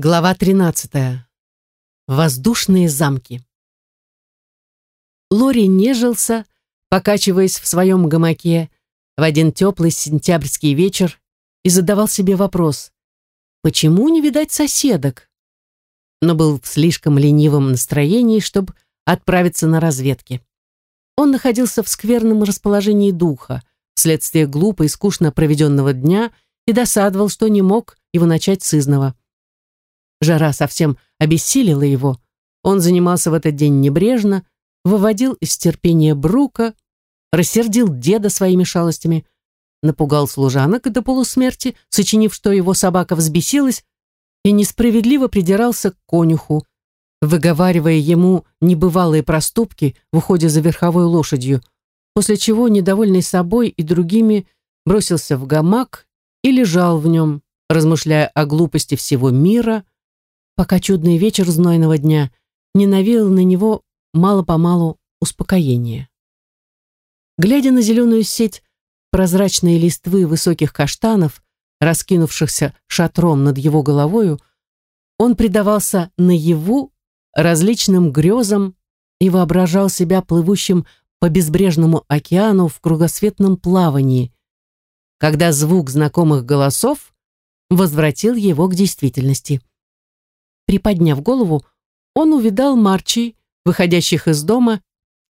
Глава 13. Воздушные замки. Лори нежился, покачиваясь в своем гамаке в один теплый сентябрьский вечер и задавал себе вопрос, почему не видать соседок? Но был в слишком ленивом настроении, чтобы отправиться на разведки. Он находился в скверном расположении духа, вследствие глупо и скучно проведенного дня и досадовал, что не мог его начать с изного. Жара совсем обессилила его. Он занимался в этот день небрежно, выводил из терпения Брука, рассердил деда своими шалостями, напугал служанок до полусмерти, сочинив, что его собака взбесилась, и несправедливо придирался к конюху, выговаривая ему небывалые проступки в уходе за верховой лошадью, после чего, недовольный собой и другими, бросился в гамак и лежал в нем, размышляя о глупости всего мира, пока чудный вечер знойного дня не навеял на него мало-помалу успокоение. Глядя на зеленую сеть прозрачной листвы высоких каштанов, раскинувшихся шатром над его головою, он предавался наяву различным грезам и воображал себя плывущим по безбрежному океану в кругосветном плавании, когда звук знакомых голосов возвратил его к действительности. Приподняв голову, он увидал Марчи, выходящих из дома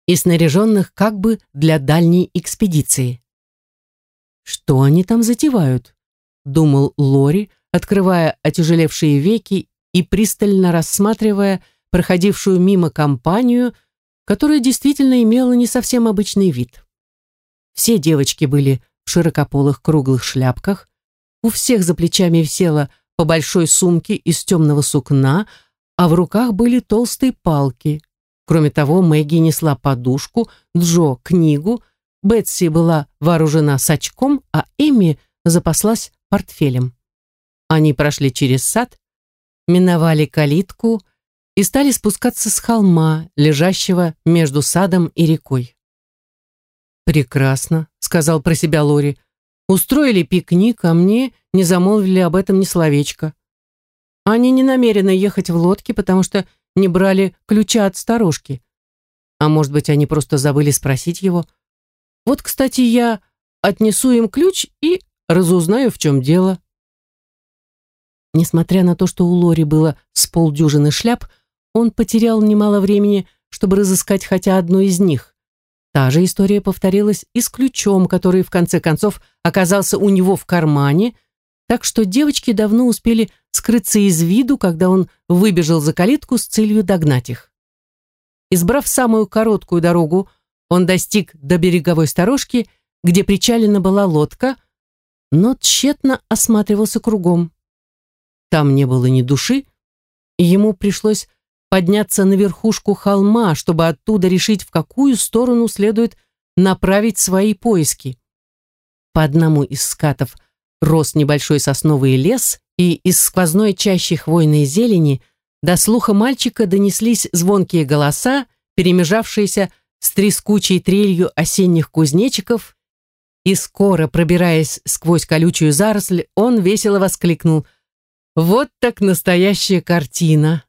и снаряженных как бы для дальней экспедиции. «Что они там затевают?» — думал Лори, открывая отяжелевшие веки и пристально рассматривая проходившую мимо компанию, которая действительно имела не совсем обычный вид. Все девочки были в широкополых круглых шляпках, у всех за плечами висела по большой сумке из темного сукна, а в руках были толстые палки. Кроме того, Мэгги несла подушку, Джо — книгу, Бетси была вооружена сачком, а Эми запаслась портфелем. Они прошли через сад, миновали калитку и стали спускаться с холма, лежащего между садом и рекой. «Прекрасно», — сказал про себя Лори. «Устроили пикник, а мне не замолвили об этом ни словечко. Они не намерены ехать в лодке, потому что не брали ключа от сторожки. А может быть, они просто забыли спросить его. Вот, кстати, я отнесу им ключ и разузнаю, в чем дело. Несмотря на то, что у Лори было с полдюжины шляп, он потерял немало времени, чтобы разыскать хотя одну из них. Та же история повторилась и с ключом, который в конце концов оказался у него в кармане – так что девочки давно успели скрыться из виду, когда он выбежал за калитку с целью догнать их. Избрав самую короткую дорогу, он достиг до береговой сторожки, где причалена была лодка, но тщетно осматривался кругом. Там не было ни души, и ему пришлось подняться на верхушку холма, чтобы оттуда решить, в какую сторону следует направить свои поиски. По одному из скатов – рос небольшой сосновый лес, и из сквозной чащи хвойной зелени до слуха мальчика донеслись звонкие голоса, перемежавшиеся с трескучей трелью осенних кузнечиков, и скоро, пробираясь сквозь колючую заросль, он весело воскликнул «Вот так настоящая картина!»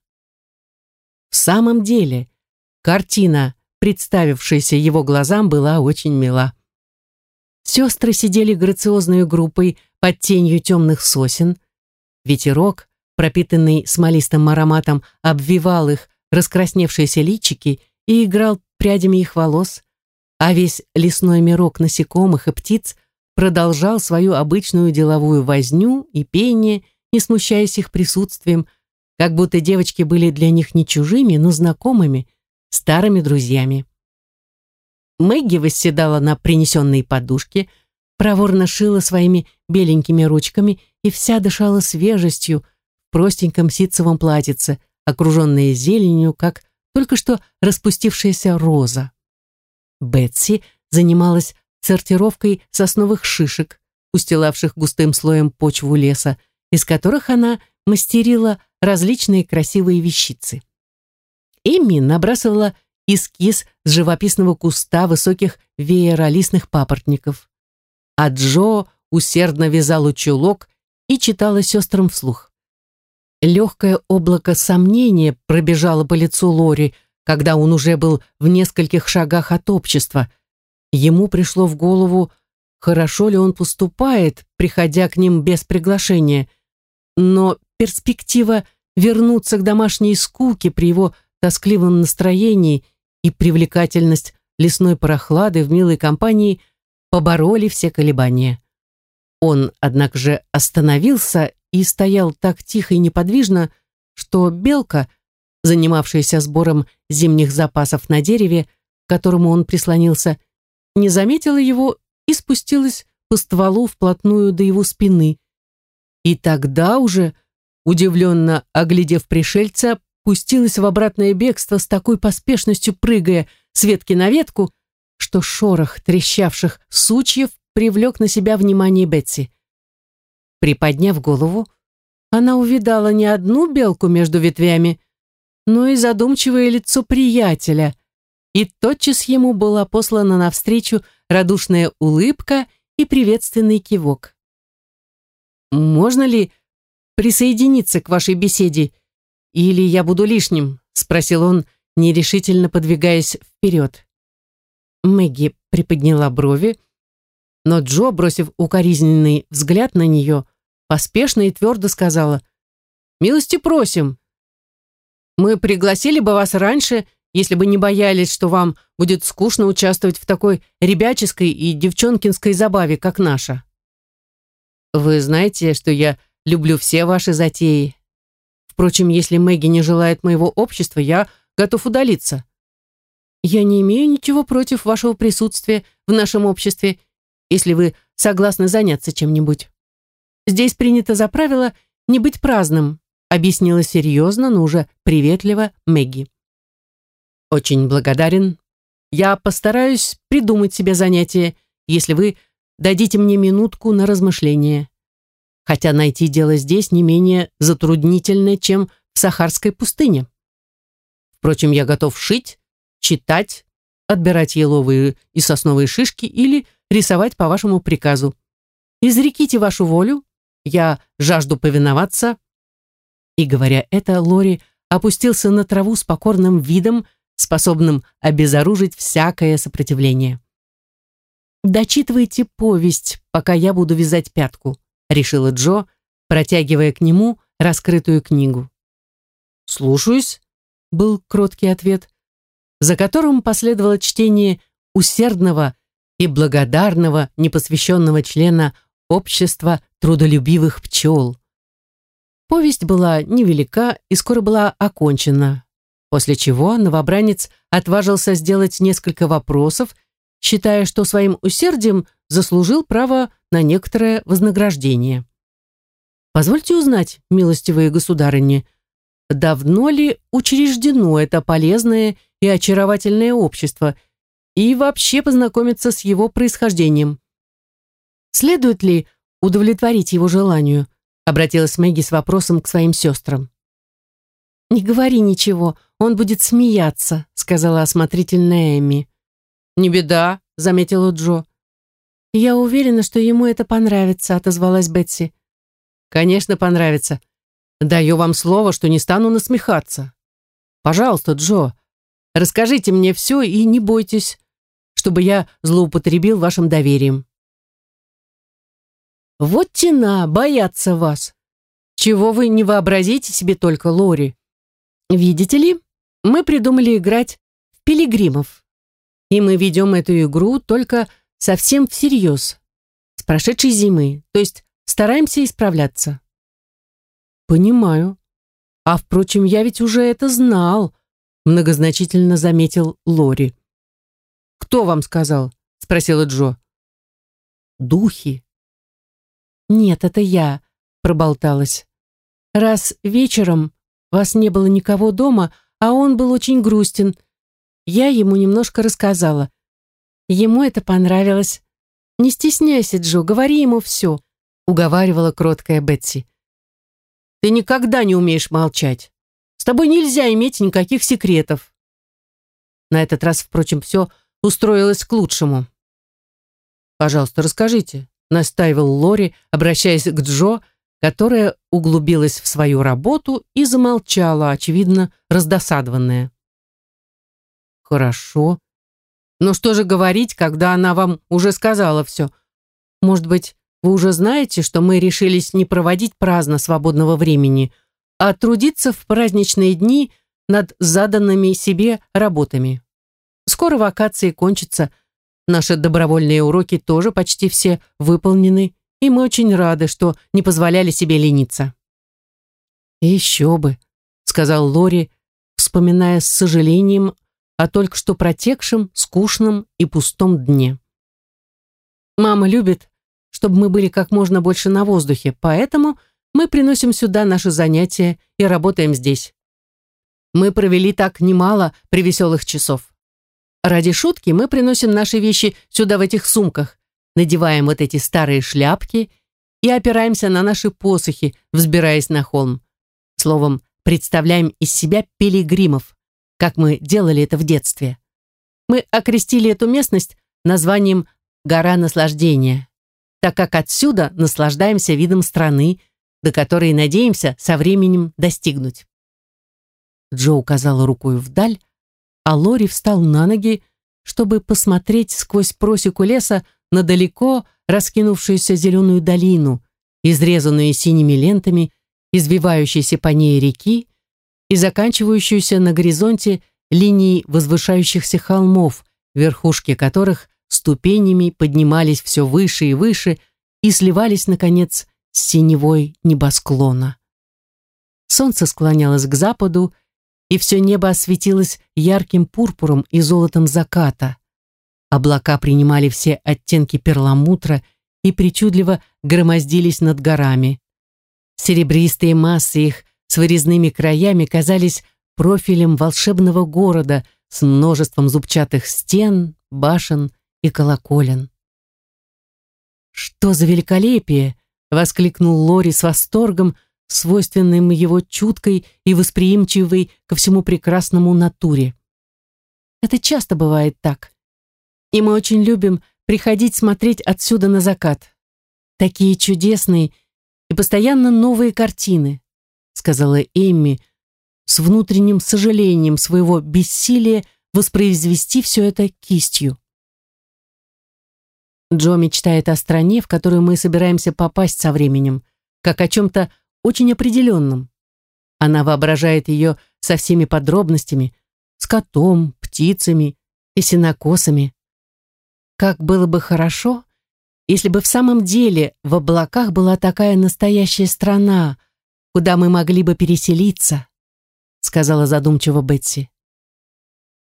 В самом деле, картина, представившаяся его глазам, была очень мила. Сестры сидели грациозной группой под тенью темных сосен. Ветерок, пропитанный смолистым ароматом, обвивал их раскрасневшиеся личики и играл прядями их волос, а весь лесной мирок насекомых и птиц продолжал свою обычную деловую возню и пение, не смущаясь их присутствием, как будто девочки были для них не чужими, но знакомыми, старыми друзьями. Мэгги восседала на принесенной подушке, проворно шила своими беленькими ручками и вся дышала свежестью в простеньком ситцевом платьице, окруженная зеленью, как только что распустившаяся роза. Бетси занималась сортировкой сосновых шишек, устилавших густым слоем почву леса, из которых она мастерила различные красивые вещицы. Эмми набрасывала эскиз с живописного куста высоких вееролистных папоротников а Джо усердно вязал чулок и читала сестрам вслух. Легкое облако сомнения пробежало по лицу Лори, когда он уже был в нескольких шагах от общества. Ему пришло в голову, хорошо ли он поступает, приходя к ним без приглашения. Но перспектива вернуться к домашней скуке при его тоскливом настроении и привлекательность лесной прохлады в милой компании побороли все колебания. Он, однако же, остановился и стоял так тихо и неподвижно, что белка, занимавшаяся сбором зимних запасов на дереве, к которому он прислонился, не заметила его и спустилась по стволу вплотную до его спины. И тогда уже, удивленно оглядев пришельца, пустилась в обратное бегство с такой поспешностью, прыгая с ветки на ветку, что шорох трещавших сучьев привлек на себя внимание Бетси. Приподняв голову, она увидала не одну белку между ветвями, но и задумчивое лицо приятеля, и тотчас ему была послана навстречу радушная улыбка и приветственный кивок. «Можно ли присоединиться к вашей беседе, или я буду лишним?» — спросил он, нерешительно подвигаясь вперед. Мэгги приподняла брови, но Джо, бросив укоризненный взгляд на нее, поспешно и твердо сказала «Милости просим. Мы пригласили бы вас раньше, если бы не боялись, что вам будет скучно участвовать в такой ребяческой и девчонкинской забаве, как наша. Вы знаете, что я люблю все ваши затеи. Впрочем, если Мэгги не желает моего общества, я готов удалиться. Я не имею ничего против вашего присутствия в нашем обществе, если вы согласны заняться чем-нибудь. Здесь принято за правило не быть праздным, объяснила серьезно, но уже приветливо Мэгги. Очень благодарен. Я постараюсь придумать себе занятие, если вы дадите мне минутку на размышление. Хотя найти дело здесь не менее затруднительно, чем в Сахарской пустыне. Впрочем, я готов шить, читать, отбирать еловые и сосновые шишки или рисовать по вашему приказу. Изреките вашу волю, я жажду повиноваться. И говоря это, Лори опустился на траву с покорным видом, способным обезоружить всякое сопротивление. «Дочитывайте повесть, пока я буду вязать пятку», решила Джо, протягивая к нему раскрытую книгу. «Слушаюсь», — был кроткий ответ, за которым последовало чтение усердного и благодарного непосвященного члена общества трудолюбивых пчел. Повесть была невелика и скоро была окончена, после чего новобранец отважился сделать несколько вопросов, считая, что своим усердием заслужил право на некоторое вознаграждение. «Позвольте узнать, милостивые государыни, давно ли учреждено это полезное и очаровательное общество и вообще познакомиться с его происхождением? Следует ли удовлетворить его желанию?» обратилась Мэгги с вопросом к своим сестрам. «Не говори ничего, он будет смеяться», сказала осмотрительная Эми. «Не беда», заметила Джо. «Я уверена, что ему это понравится», отозвалась Бетси. «Конечно, понравится. Даю вам слово, что не стану насмехаться. Пожалуйста, Джо, расскажите мне все и не бойтесь, чтобы я злоупотребил вашим доверием». «Вот тена, боятся вас. Чего вы не вообразите себе только, Лори? Видите ли, мы придумали играть в пилигримов. И мы ведем эту игру только совсем всерьез, с прошедшей зимы, то есть стараемся исправляться. Понимаю. А впрочем, я ведь уже это знал, многозначительно заметил Лори. Кто вам сказал? спросила Джо. Духи. Нет, это я, проболталась. Раз вечером вас не было никого дома, а он был очень грустен. Я ему немножко рассказала. Ему это понравилось. «Не стесняйся, Джо, говори ему все», — уговаривала кроткая Бетси. «Ты никогда не умеешь молчать. С тобой нельзя иметь никаких секретов». На этот раз, впрочем, все устроилось к лучшему. «Пожалуйста, расскажите», — настаивал Лори, обращаясь к Джо, которая углубилась в свою работу и замолчала, очевидно, раздосадованная. «Хорошо. Но что же говорить, когда она вам уже сказала все? Может быть, вы уже знаете, что мы решились не проводить праздно свободного времени, а трудиться в праздничные дни над заданными себе работами. Скоро вакации кончатся, наши добровольные уроки тоже почти все выполнены, и мы очень рады, что не позволяли себе лениться. «Еще бы», — сказал Лори, вспоминая с сожалением о только что протекшем, скучном и пустом дне. «Мама любит, чтобы мы были как можно больше на воздухе, поэтому мы приносим сюда наши занятия и работаем здесь. Мы провели так немало привеселых часов. Ради шутки мы приносим наши вещи сюда в этих сумках, надеваем вот эти старые шляпки и опираемся на наши посохи, взбираясь на холм. Словом, представляем из себя пилигримов, как мы делали это в детстве. Мы окрестили эту местность названием «Гора наслаждения», так как отсюда наслаждаемся видом страны, до которой надеемся со временем достигнуть. Джо указала рукой вдаль, а Лори встал на ноги, чтобы посмотреть сквозь просеку леса на далеко раскинувшуюся зеленую долину, изрезанную синими лентами, извивающейся по ней реки и заканчивающуюся на горизонте линией возвышающихся холмов, верхушки которых ступенями поднимались все выше и выше и сливались, наконец, с синевой небосклона. Солнце склонялось к западу, и все небо осветилось ярким пурпуром и золотом заката. Облака принимали все оттенки перламутра и причудливо громоздились над горами. Серебристые массы их с вырезными краями казались профилем волшебного города с множеством зубчатых стен, башен и колоколен. «Что за великолепие!» — воскликнул Лори с восторгом, свойственным его чуткой и восприимчивой ко всему прекрасному натуре. Это часто бывает так. И мы очень любим приходить смотреть отсюда на закат. Такие чудесные и постоянно новые картины, сказала Эмми с внутренним сожалением своего бессилия воспроизвести все это кистью. Джо мечтает о стране, в которую мы собираемся попасть со временем, как о чем-то очень определенном. Она воображает ее со всеми подробностями, с котом, птицами и сенокосами. Как было бы хорошо, если бы в самом деле в облаках была такая настоящая страна, куда мы могли бы переселиться, сказала задумчиво Бетси.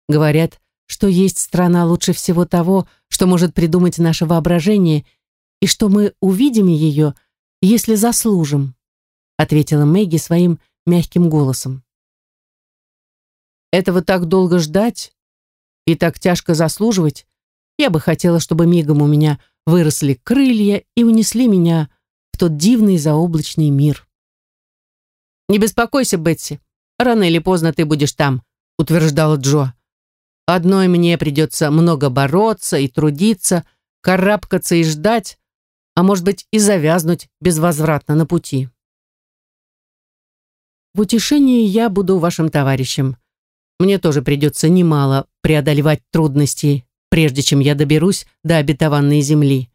Говорят, что есть страна лучше всего того, что может придумать наше воображение, и что мы увидим ее, если заслужим ответила Мэгги своим мягким голосом. Этого так долго ждать и так тяжко заслуживать, я бы хотела, чтобы мигом у меня выросли крылья и унесли меня в тот дивный заоблачный мир. «Не беспокойся, Бетси, рано или поздно ты будешь там», утверждала Джо. «Одной мне придется много бороться и трудиться, карабкаться и ждать, а может быть и завязнуть безвозвратно на пути». В утешении я буду вашим товарищем. Мне тоже придется немало преодолевать трудности, прежде чем я доберусь до обетованной земли.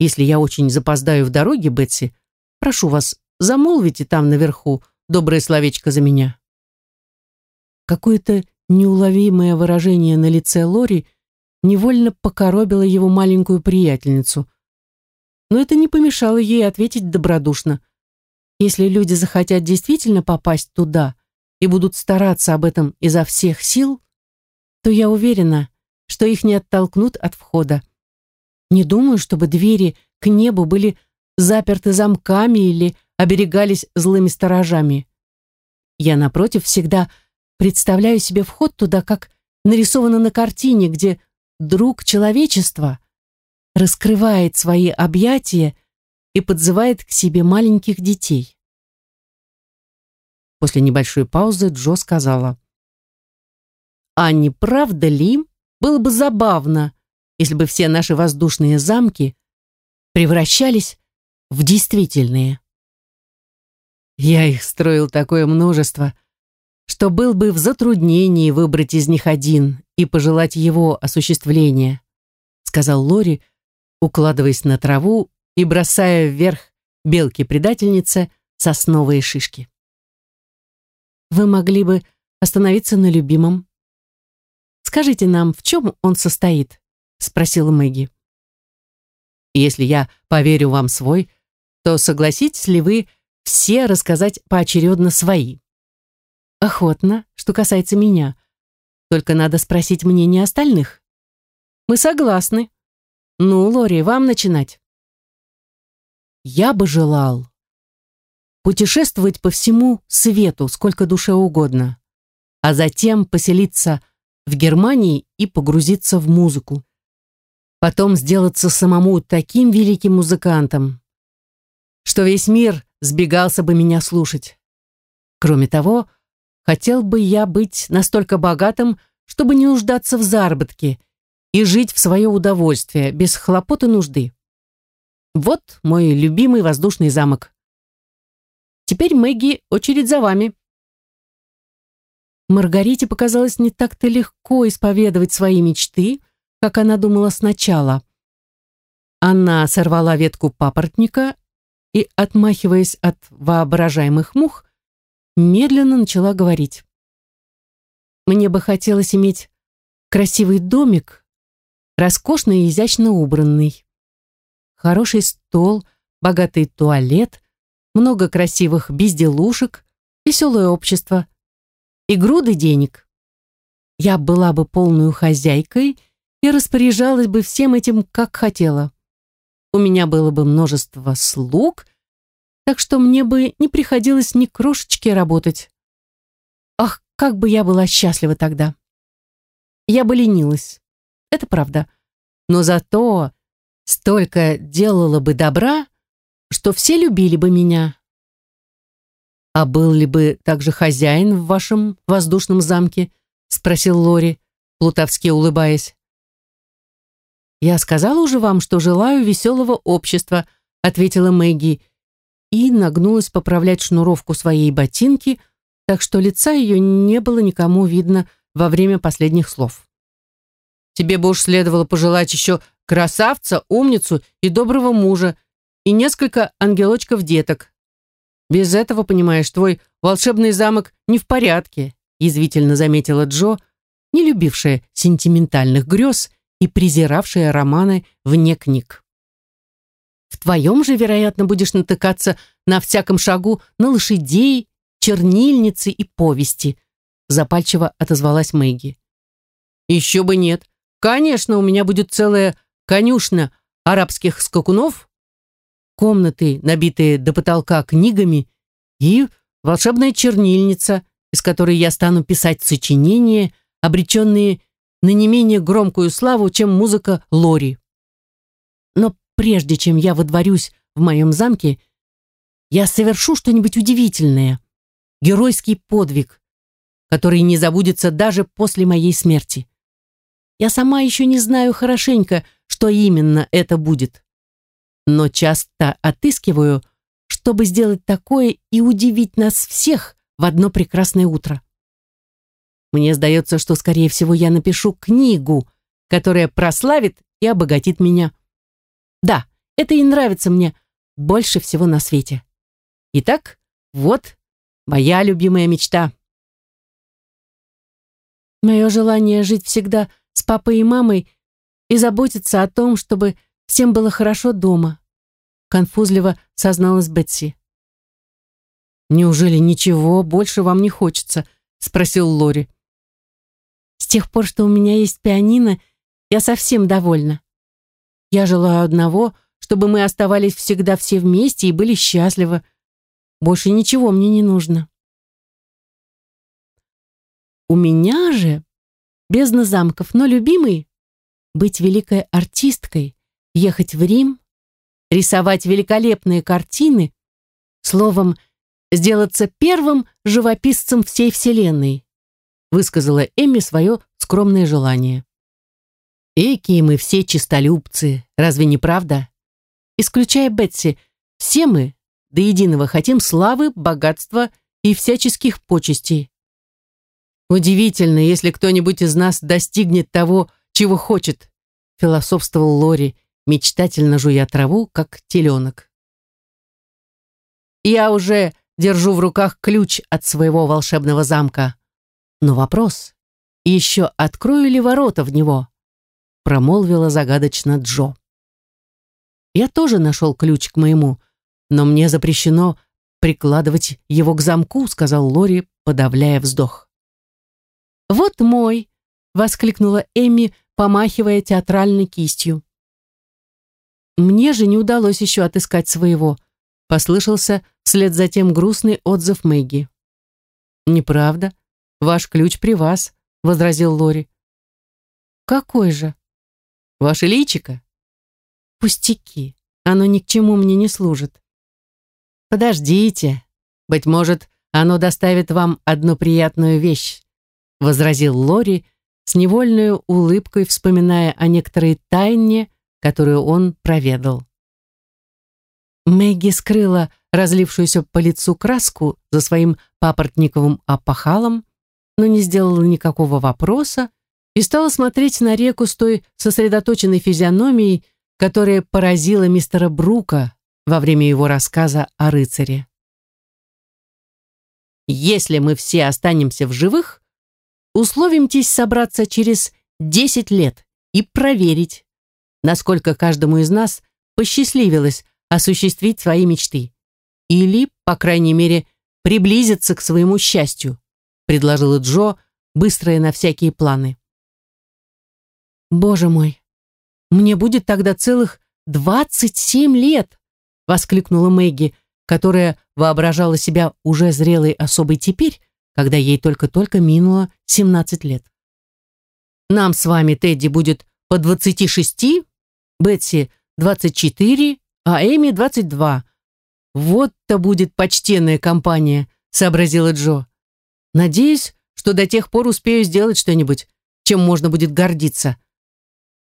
Если я очень запоздаю в дороге, Бетси, прошу вас, замолвите там наверху доброе словечко за меня. Какое-то неуловимое выражение на лице Лори невольно покоробило его маленькую приятельницу. Но это не помешало ей ответить добродушно – если люди захотят действительно попасть туда и будут стараться об этом изо всех сил, то я уверена, что их не оттолкнут от входа. Не думаю, чтобы двери к небу были заперты замками или оберегались злыми сторожами. Я, напротив, всегда представляю себе вход туда, как нарисовано на картине, где друг человечества раскрывает свои объятия и подзывает к себе маленьких детей. После небольшой паузы Джо сказала, «А не правда ли, было бы забавно, если бы все наши воздушные замки превращались в действительные?» Я их строил такое множество, что был бы в затруднении выбрать из них один и пожелать его осуществления, сказал Лори, укладываясь на траву и бросая вверх белки-предательнице сосновые шишки. Вы могли бы остановиться на любимом. Скажите нам, в чем он состоит? Спросила Мэгги. Если я поверю вам свой, то согласитесь ли вы все рассказать поочередно свои? Охотно, что касается меня. Только надо спросить мнение остальных. Мы согласны. Ну, Лори, вам начинать. Я бы желал путешествовать по всему свету, сколько душе угодно, а затем поселиться в Германии и погрузиться в музыку. Потом сделаться самому таким великим музыкантом, что весь мир сбегался бы меня слушать. Кроме того, хотел бы я быть настолько богатым, чтобы не нуждаться в заработке и жить в свое удовольствие, без хлопот и нужды. Вот мой любимый воздушный замок. Теперь, Мэгги, очередь за вами. Маргарите показалось не так-то легко исповедовать свои мечты, как она думала сначала. Она сорвала ветку папоротника и, отмахиваясь от воображаемых мух, медленно начала говорить. «Мне бы хотелось иметь красивый домик, роскошно и изящно убранный, хороший стол, богатый туалет, много красивых безделушек, веселое общество и груды денег. Я была бы полную хозяйкой и распоряжалась бы всем этим, как хотела. У меня было бы множество слуг, так что мне бы не приходилось ни крошечки работать. Ах, как бы я была счастлива тогда. Я бы ленилась, это правда. Но зато столько делала бы добра, что все любили бы меня. А был ли бы также хозяин в вашем воздушном замке? Спросил Лори, плутовски улыбаясь. Я сказала уже вам, что желаю веселого общества, ответила Мэгги и нагнулась поправлять шнуровку своей ботинки, так что лица ее не было никому видно во время последних слов. Тебе бы уж следовало пожелать еще красавца, умницу и доброго мужа, и несколько ангелочков-деток. Без этого, понимаешь, твой волшебный замок не в порядке, язвительно заметила Джо, не любившая сентиментальных грез и презиравшая романы вне книг. В твоем же, вероятно, будешь натыкаться на всяком шагу на лошадей, чернильницы и повести, запальчиво отозвалась Мэгги. Еще бы нет. Конечно, у меня будет целая конюшня арабских скакунов комнаты, набитые до потолка книгами, и волшебная чернильница, из которой я стану писать сочинения, обреченные на не менее громкую славу, чем музыка Лори. Но прежде чем я водворюсь в моем замке, я совершу что-нибудь удивительное, геройский подвиг, который не забудется даже после моей смерти. Я сама еще не знаю хорошенько, что именно это будет но часто отыскиваю, чтобы сделать такое и удивить нас всех в одно прекрасное утро. Мне сдается, что, скорее всего, я напишу книгу, которая прославит и обогатит меня. Да, это и нравится мне больше всего на свете. Итак, вот моя любимая мечта. Мое желание жить всегда с папой и мамой и заботиться о том, чтобы Всем было хорошо дома. Конфузливо созналась Бетси. «Неужели ничего больше вам не хочется?» спросил Лори. «С тех пор, что у меня есть пианино, я совсем довольна. Я желаю одного, чтобы мы оставались всегда все вместе и были счастливы. Больше ничего мне не нужно». У меня же бездна замков, но любимый — быть великой артисткой, ехать в Рим, рисовать великолепные картины, словом, сделаться первым живописцем всей Вселенной, высказала Эмми свое скромное желание. Эки мы все чистолюбцы, разве не правда? Исключая Бетси, все мы, до единого хотим славы, богатства и всяческих почестей. Удивительно, если кто-нибудь из нас достигнет того, чего хочет, философствовал Лори, мечтательно жуя траву, как теленок. Я уже держу в руках ключ от своего волшебного замка. Но вопрос, еще открою ли ворота в него? Промолвила загадочно Джо. Я тоже нашел ключ к моему, но мне запрещено прикладывать его к замку, сказал Лори, подавляя вздох. Вот мой, воскликнула Эми, помахивая театральной кистью. Мне же не удалось еще отыскать своего, послышался вслед за тем грустный отзыв Мэгги. Неправда, ваш ключ при вас, возразил Лори. Какой же? Ваше личико? Пустяки, оно ни к чему мне не служит. Подождите, быть может, оно доставит вам одну приятную вещь, возразил Лори с невольной улыбкой, вспоминая о некоторой тайне, которую он проведал. Мэгги скрыла разлившуюся по лицу краску за своим папоротниковым опахалом, но не сделала никакого вопроса и стала смотреть на реку с той сосредоточенной физиономией, которая поразила мистера Брука во время его рассказа о рыцаре. «Если мы все останемся в живых, условимтесь собраться через десять лет и проверить, насколько каждому из нас посчастливилось осуществить свои мечты. Или, по крайней мере, приблизиться к своему счастью, предложила Джо, быстрая на всякие планы. Боже мой, мне будет тогда целых двадцать семь лет, воскликнула Мэгги, которая воображала себя уже зрелой особой теперь, когда ей только-только минуло семнадцать лет. Нам с вами, Тедди, будет по двадцати шести, Бетси двадцать четыре, а Эми 22. Вот-то будет почтенная компания, сообразила Джо. Надеюсь, что до тех пор успею сделать что-нибудь, чем можно будет гордиться.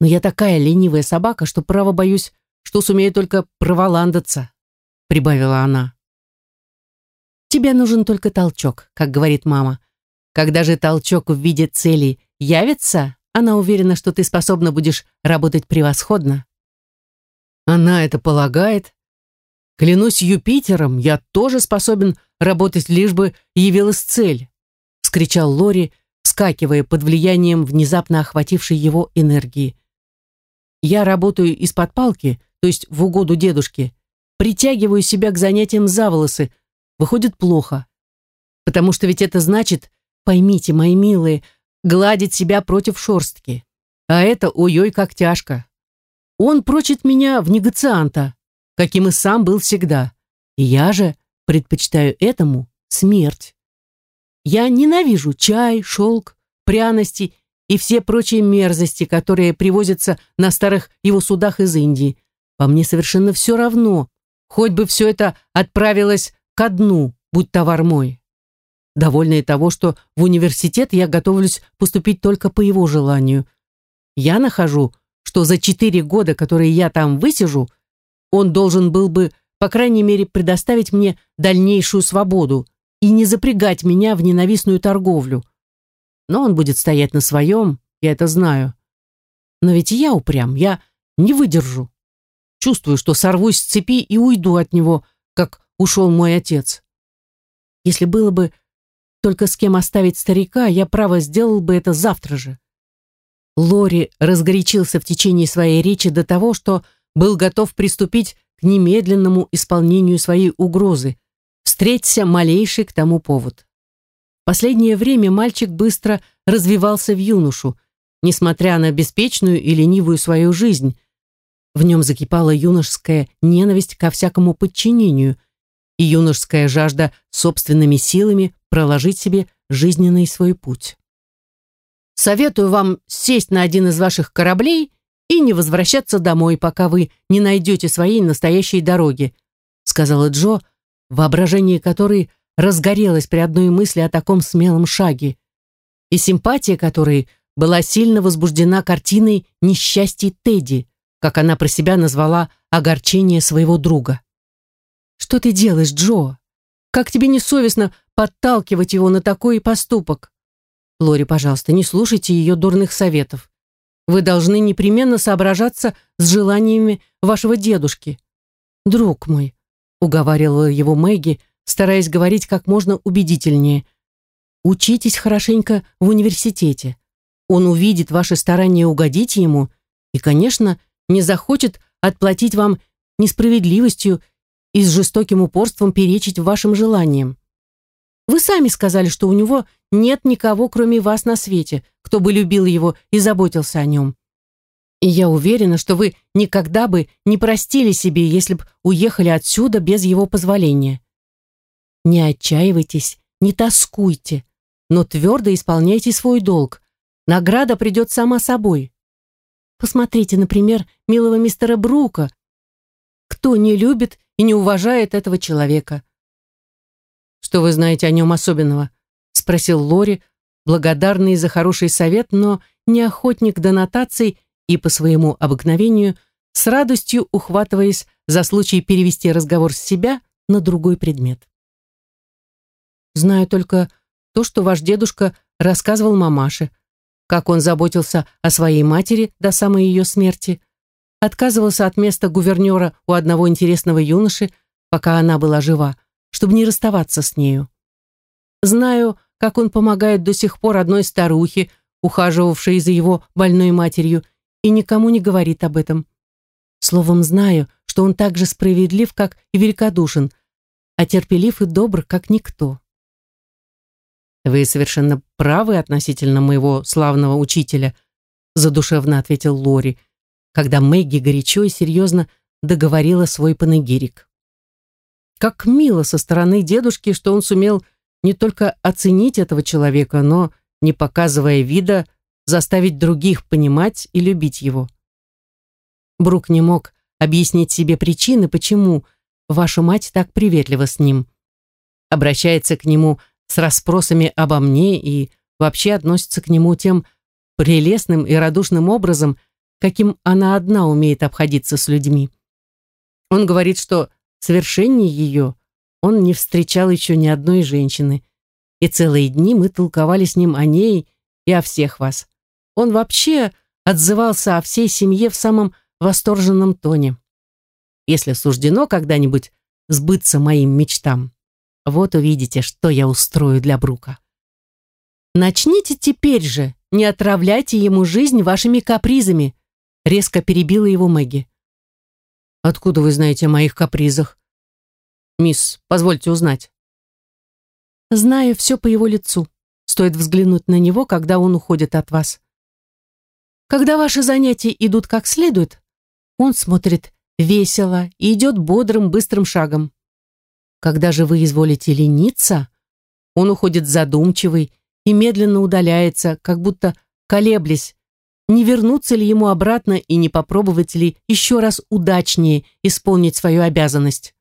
Но я такая ленивая собака, что право боюсь, что сумею только проволандаться, прибавила она. Тебе нужен только толчок, как говорит мама. Когда же толчок в виде цели явится, она уверена, что ты способна будешь работать превосходно. Она это полагает. Клянусь Юпитером, я тоже способен работать, лишь бы явилась цель, вскричал Лори, вскакивая под влиянием внезапно охватившей его энергии. Я работаю из-под палки, то есть в угоду дедушке, притягиваю себя к занятиям за волосы, выходит плохо. Потому что ведь это значит, поймите, мои милые, гладить себя против шорстки. А это ой-ой как тяжко. Он прочит меня в негацианта, каким и сам был всегда. И я же предпочитаю этому смерть. Я ненавижу чай, шелк, пряности и все прочие мерзости, которые привозятся на старых его судах из Индии. По мне совершенно все равно, хоть бы все это отправилось ко дну, будь товар мой. Довольная того, что в университет я готовлюсь поступить только по его желанию. Я нахожу, что за четыре года, которые я там высижу, он должен был бы, по крайней мере, предоставить мне дальнейшую свободу и не запрягать меня в ненавистную торговлю. Но он будет стоять на своем, я это знаю. Но ведь я упрям, я не выдержу. Чувствую, что сорвусь с цепи и уйду от него, как ушел мой отец. Если было бы только с кем оставить старика, я, право, сделал бы это завтра же. Лори разгорячился в течение своей речи до того, что был готов приступить к немедленному исполнению своей угрозы, встреться малейший к тому повод. Последнее время мальчик быстро развивался в юношу, несмотря на беспечную и ленивую свою жизнь. В нем закипала юношеская ненависть ко всякому подчинению и юношеская жажда собственными силами проложить себе жизненный свой путь. Советую вам сесть на один из ваших кораблей и не возвращаться домой, пока вы не найдете своей настоящей дороги», сказала Джо, воображение которой разгорелось при одной мысли о таком смелом шаге, и симпатия которой была сильно возбуждена картиной несчастья Тедди, как она про себя назвала огорчение своего друга. Что ты делаешь, Джо? Как тебе не совестно подталкивать его на такой поступок? Лори, пожалуйста, не слушайте ее дурных советов. Вы должны непременно соображаться с желаниями вашего дедушки. Друг мой, уговаривала его Мэгги, стараясь говорить как можно убедительнее. Учитесь хорошенько в университете. Он увидит ваши старания угодить ему и, конечно, не захочет отплатить вам несправедливостью и с жестоким упорством перечить вашим желаниям. Вы сами сказали, что у него нет никого, кроме вас на свете, кто бы любил его и заботился о нем. И я уверена, что вы никогда бы не простили себе, если бы уехали отсюда без его позволения. Не отчаивайтесь, не тоскуйте, но твердо исполняйте свой долг. Награда придет сама собой. Посмотрите, например, милого мистера Брука. Кто не любит и не уважает этого человека? Что вы знаете о нем особенного? Спросил Лори, благодарный за хороший совет, но не охотник до нотаций и по своему обыкновению с радостью ухватываясь за случай перевести разговор с себя на другой предмет. Знаю только то, что ваш дедушка рассказывал мамаше, как он заботился о своей матери до самой ее смерти, отказывался от места гувернера у одного интересного юноши, пока она была жива, чтобы не расставаться с нею. Знаю, как он помогает до сих пор одной старухе, ухаживавшей за его больной матерью, и никому не говорит об этом. Словом, знаю, что он так же справедлив, как и великодушен, а терпелив и добр, как никто. «Вы совершенно правы относительно моего славного учителя», задушевно ответил Лори, когда Мэгги горячо и серьезно договорила свой панегирик. Как мило со стороны дедушки, что он сумел не только оценить этого человека, но, не показывая вида, заставить других понимать и любить его. Брук не мог объяснить себе причины, почему ваша мать так приветлива с ним. Обращается к нему с расспросами обо мне и вообще относится к нему тем прелестным и радушным образом, каким она одна умеет обходиться с людьми. Он говорит, что совершеннее ее он не встречал еще ни одной женщины, и целые дни мы толковали с ним о ней и о всех вас. Он вообще отзывался о всей семье в самом восторженном тоне. Если суждено когда-нибудь сбыться моим мечтам, вот увидите, что я устрою для Брука. Начните теперь же, не отравляйте ему жизнь вашими капризами, резко перебила его Мэгги. Откуда вы знаете о моих капризах? Мисс, позвольте узнать. Знаю все по его лицу. Стоит взглянуть на него, когда он уходит от вас. Когда ваши занятия идут как следует, он смотрит весело и идет бодрым, быстрым шагом. Когда же вы изволите лениться, он уходит задумчивый и медленно удаляется, как будто колеблясь, не вернуться ли ему обратно и не попробовать ли еще раз удачнее исполнить свою обязанность.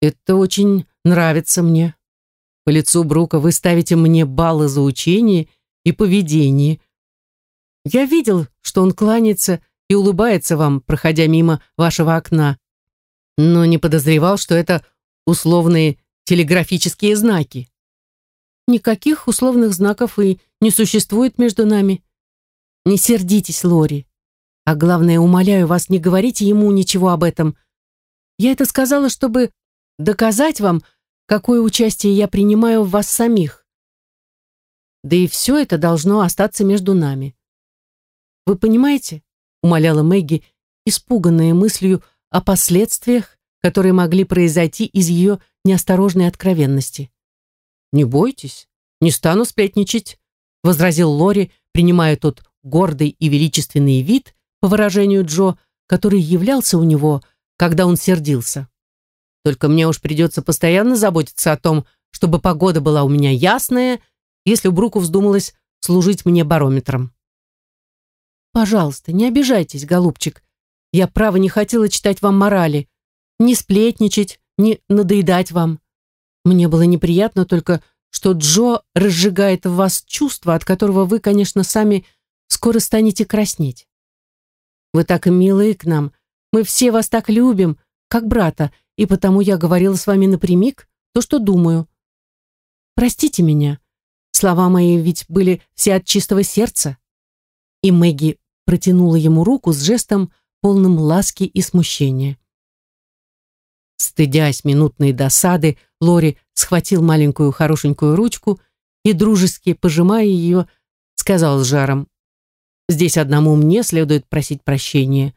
Это очень нравится мне. По лицу Брука вы ставите мне баллы за учение и поведение. Я видел, что он кланяется и улыбается вам, проходя мимо вашего окна но не подозревал, что это условные телеграфические знаки. Никаких условных знаков и не существует между нами. Не сердитесь, Лори. А главное, умоляю вас, не говорите ему ничего об этом. Я это сказала, чтобы доказать вам, какое участие я принимаю в вас самих. Да и все это должно остаться между нами. Вы понимаете? Умоляла Мэгги, испуганная мыслью о последствиях, которые могли произойти из ее неосторожной откровенности. «Не бойтесь, не стану сплетничать», — возразил Лори, принимая тот гордый и величественный вид, по выражению Джо, который являлся у него, когда он сердился. «Только мне уж придется постоянно заботиться о том, чтобы погода была у меня ясная, если Бруку вздумалось служить мне барометром». «Пожалуйста, не обижайтесь, голубчик», я, право, не хотела читать вам морали, не сплетничать, не надоедать вам. Мне было неприятно только, что Джо разжигает в вас чувство, от которого вы, конечно, сами скоро станете краснеть. Вы так милые к нам, мы все вас так любим, как брата, и потому я говорила с вами напрямик то, что думаю. Простите меня. Слова мои ведь были все от чистого сердца. И Мэгги протянула ему руку с жестом, полным ласки и смущения. Стыдясь минутной досады, Лори схватил маленькую хорошенькую ручку и, дружески пожимая ее, сказал с жаром, «Здесь одному мне следует просить прощения.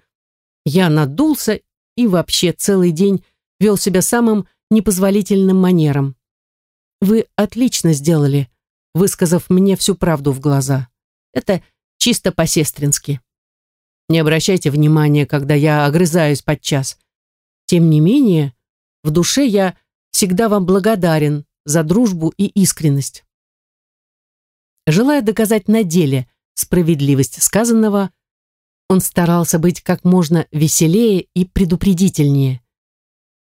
Я надулся и вообще целый день вел себя самым непозволительным манером. Вы отлично сделали, высказав мне всю правду в глаза. Это чисто по-сестрински. Не обращайте внимания, когда я огрызаюсь подчас. Тем не менее, в душе я всегда вам благодарен за дружбу и искренность. Желая доказать на деле справедливость сказанного, он старался быть как можно веселее и предупредительнее.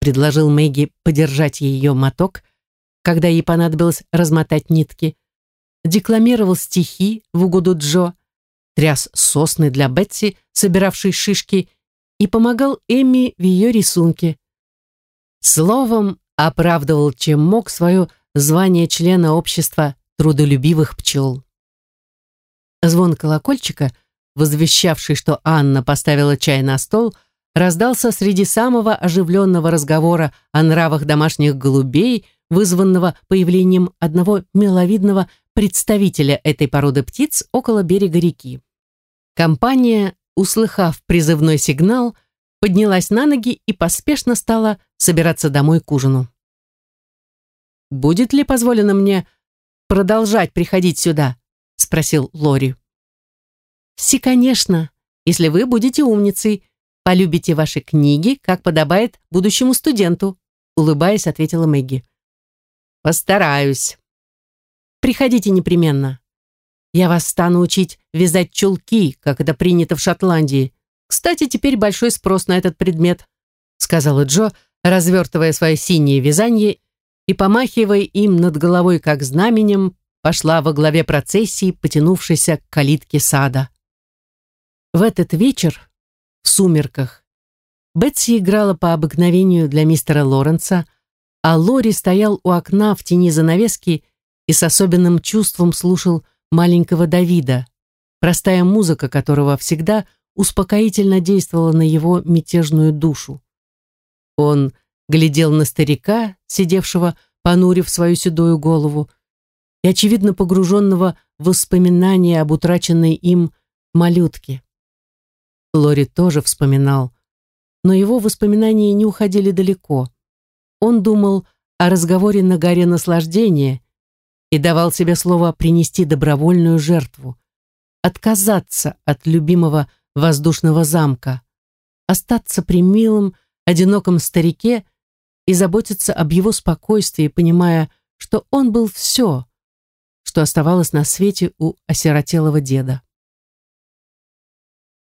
Предложил Мэгги подержать ее моток, когда ей понадобилось размотать нитки. Декламировал стихи в угоду Джо, тряс сосны для Бетси, собиравшей шишки, и помогал Эмми в ее рисунке. Словом, оправдывал чем мог свое звание члена общества трудолюбивых пчел. Звон колокольчика, возвещавший, что Анна поставила чай на стол, раздался среди самого оживленного разговора о нравах домашних голубей, вызванного появлением одного миловидного представителя этой породы птиц около берега реки. Компания, услыхав призывной сигнал, поднялась на ноги и поспешно стала собираться домой к ужину. «Будет ли позволено мне продолжать приходить сюда?» — спросил Лори. «Все, конечно, если вы будете умницей, полюбите ваши книги, как подобает будущему студенту», — улыбаясь, ответила Мэгги. «Постараюсь. Приходите непременно. Я вас стану учить вязать чулки, как это принято в Шотландии. Кстати, теперь большой спрос на этот предмет», сказала Джо, развертывая свое синее вязание и, помахивая им над головой как знаменем, пошла во главе процессии, потянувшейся к калитке сада. В этот вечер, в сумерках, Бетси играла по обыкновению для мистера Лоренса, а Лори стоял у окна в тени занавески и с особенным чувством слушал маленького Давида, простая музыка которого всегда успокоительно действовала на его мятежную душу. Он глядел на старика, сидевшего, понурив свою седую голову, и, очевидно, погруженного в воспоминания об утраченной им малютке. Лори тоже вспоминал, но его воспоминания не уходили далеко. Он думал о разговоре на горе наслаждения и давал себе слово принести добровольную жертву, отказаться от любимого воздушного замка, остаться при милом, одиноком старике и заботиться об его спокойствии, понимая, что он был все, что оставалось на свете у осиротелого деда.